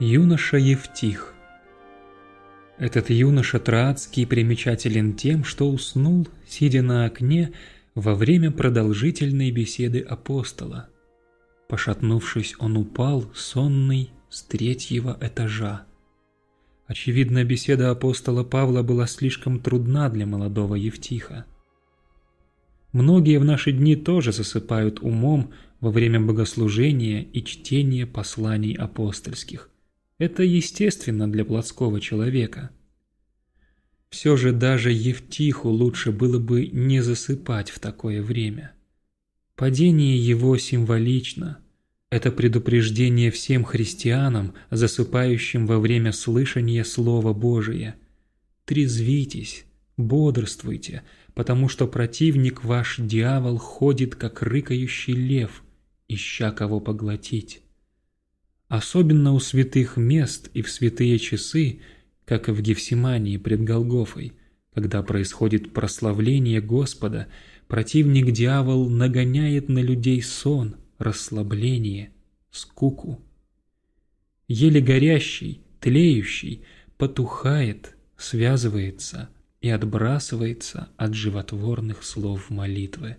Юноша Евтих Этот юноша Троацкий примечателен тем, что уснул, сидя на окне, во время продолжительной беседы апостола. Пошатнувшись, он упал, сонный, с третьего этажа. Очевидно, беседа апостола Павла была слишком трудна для молодого Евтиха. Многие в наши дни тоже засыпают умом во время богослужения и чтения посланий апостольских. Это естественно для плотского человека. Все же даже Евтиху лучше было бы не засыпать в такое время. Падение его символично. Это предупреждение всем христианам, засыпающим во время слышания Слова Божия. Трезвитесь, бодрствуйте, потому что противник ваш дьявол ходит, как рыкающий лев, ища кого поглотить. Особенно у святых мест и в святые часы, как и в Гефсимании пред Голгофой, когда происходит прославление Господа, противник-дьявол нагоняет на людей сон, расслабление, скуку. Еле горящий, тлеющий, потухает, связывается и отбрасывается от животворных слов молитвы.